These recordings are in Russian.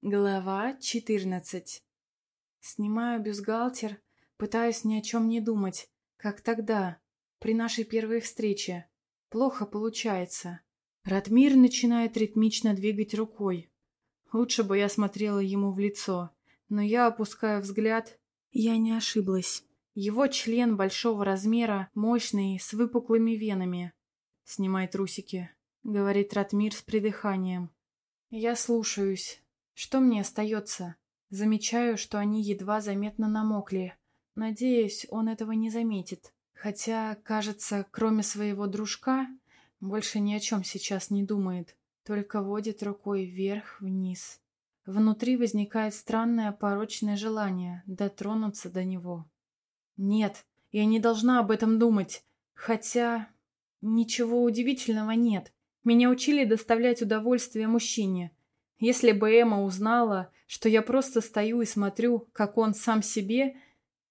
Глава 14 Снимаю бюстгальтер, пытаюсь ни о чем не думать, как тогда, при нашей первой встрече. Плохо получается. Ратмир начинает ритмично двигать рукой. Лучше бы я смотрела ему в лицо, но я опускаю взгляд. Я не ошиблась. Его член большого размера, мощный, с выпуклыми венами. «Снимай трусики», — говорит Ратмир с придыханием. Я слушаюсь. Что мне остается? Замечаю, что они едва заметно намокли. Надеюсь, он этого не заметит. Хотя, кажется, кроме своего дружка, больше ни о чем сейчас не думает. Только водит рукой вверх-вниз. Внутри возникает странное порочное желание дотронуться до него. Нет, я не должна об этом думать. Хотя... Ничего удивительного нет. Меня учили доставлять удовольствие мужчине. Если бы Эмма узнала, что я просто стою и смотрю, как он сам себе,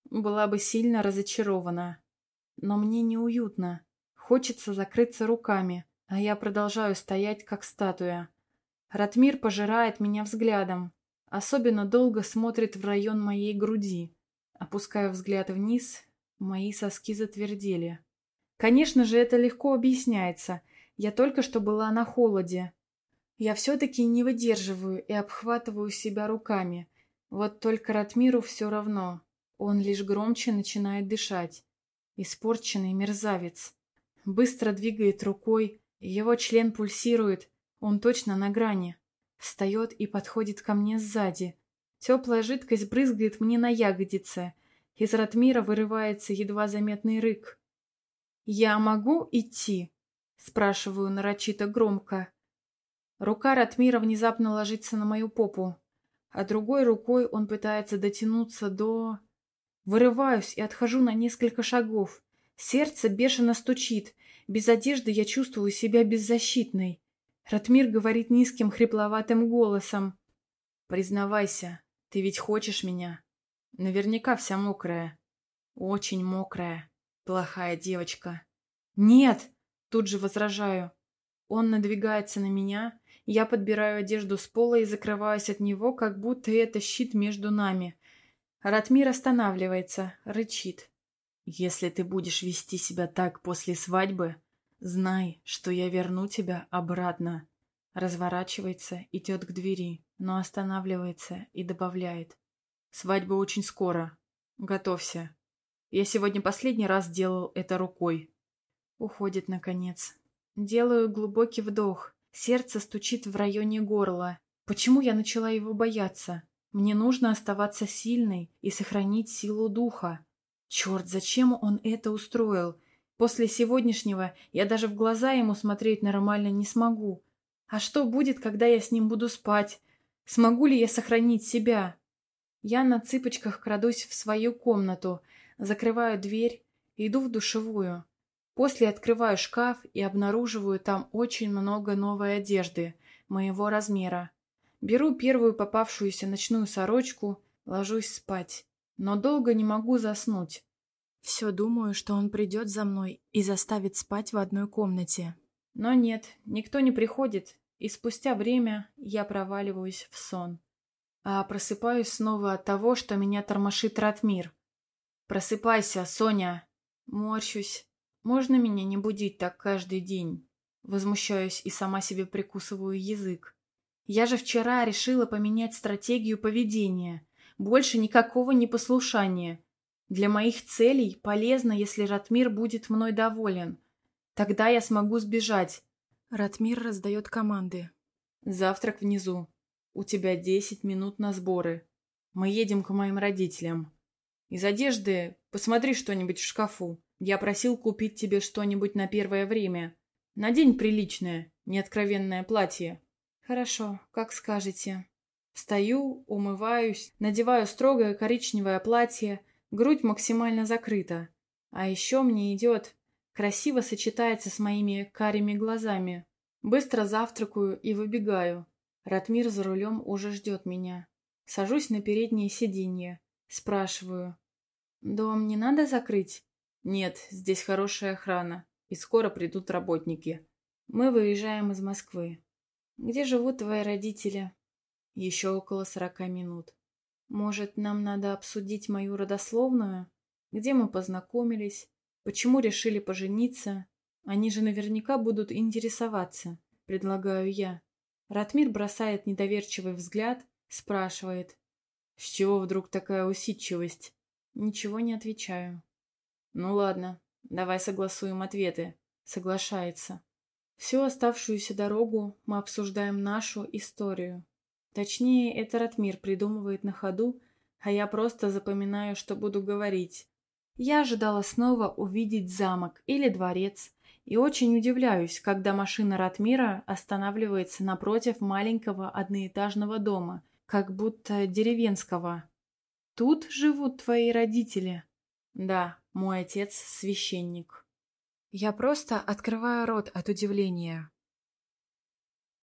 была бы сильно разочарована. Но мне неуютно. Хочется закрыться руками, а я продолжаю стоять, как статуя. Ратмир пожирает меня взглядом. Особенно долго смотрит в район моей груди. Опускаю взгляд вниз, мои соски затвердели. Конечно же, это легко объясняется. Я только что была на холоде, я все-таки не выдерживаю и обхватываю себя руками. Вот только Ратмиру все равно. Он лишь громче начинает дышать. Испорченный мерзавец. Быстро двигает рукой, его член пульсирует, он точно на грани. Встает и подходит ко мне сзади. Теплая жидкость брызгает мне на ягодице. Из Ратмира вырывается едва заметный рык. «Я могу идти?» Спрашиваю нарочито громко. Рука Ратмира внезапно ложится на мою попу, а другой рукой он пытается дотянуться до... Вырываюсь и отхожу на несколько шагов. Сердце бешено стучит. Без одежды я чувствую себя беззащитной. Ратмир говорит низким хрипловатым голосом. «Признавайся, ты ведь хочешь меня? Наверняка вся мокрая. Очень мокрая. Плохая девочка». «Нет!» — тут же возражаю. Он надвигается на меня, я подбираю одежду с пола и закрываюсь от него, как будто это щит между нами. Ратмир останавливается, рычит. «Если ты будешь вести себя так после свадьбы, знай, что я верну тебя обратно». Разворачивается, идет к двери, но останавливается и добавляет. «Свадьба очень скоро. Готовься. Я сегодня последний раз делал это рукой». Уходит, наконец. Делаю глубокий вдох. Сердце стучит в районе горла. Почему я начала его бояться? Мне нужно оставаться сильной и сохранить силу духа. Черт, зачем он это устроил? После сегодняшнего я даже в глаза ему смотреть нормально не смогу. А что будет, когда я с ним буду спать? Смогу ли я сохранить себя? Я на цыпочках крадусь в свою комнату, закрываю дверь, иду в душевую. После открываю шкаф и обнаруживаю там очень много новой одежды, моего размера. Беру первую попавшуюся ночную сорочку, ложусь спать. Но долго не могу заснуть. Все думаю, что он придет за мной и заставит спать в одной комнате. Но нет, никто не приходит, и спустя время я проваливаюсь в сон. А просыпаюсь снова от того, что меня тормошит Ратмир. «Просыпайся, Соня!» Морщусь, можно меня не будить так каждый день? Возмущаюсь и сама себе прикусываю язык. Я же вчера решила поменять стратегию поведения. Больше никакого непослушания. Для моих целей полезно, если Ратмир будет мной доволен. Тогда я смогу сбежать. Ратмир раздает команды. Завтрак внизу. У тебя десять минут на сборы. Мы едем к моим родителям. Из одежды посмотри что-нибудь в шкафу. Я просил купить тебе что-нибудь на первое время. Надень приличное, неоткровенное платье. Хорошо, как скажете. Встаю, умываюсь, надеваю строгое коричневое платье, грудь максимально закрыта. А еще мне идет, красиво сочетается с моими карими глазами. Быстро завтракаю и выбегаю. Ратмир за рулем уже ждет меня. Сажусь на переднее сиденье. Спрашиваю. «Дом не надо закрыть?» Нет, здесь хорошая охрана, и скоро придут работники. Мы выезжаем из Москвы. Где живут твои родители? Еще около сорока минут. Может, нам надо обсудить мою родословную? Где мы познакомились? Почему решили пожениться? Они же наверняка будут интересоваться, предлагаю я. Ратмир бросает недоверчивый взгляд, спрашивает. С чего вдруг такая усидчивость? Ничего не отвечаю. Ну ладно, давай согласуем ответы. Соглашается. Всю оставшуюся дорогу мы обсуждаем нашу историю. Точнее, это Ратмир придумывает на ходу, а я просто запоминаю, что буду говорить. Я ожидала снова увидеть замок или дворец, и очень удивляюсь, когда машина Ратмира останавливается напротив маленького одноэтажного дома, как будто деревенского. «Тут живут твои родители?» «Да, мой отец священник». Я просто открываю рот от удивления.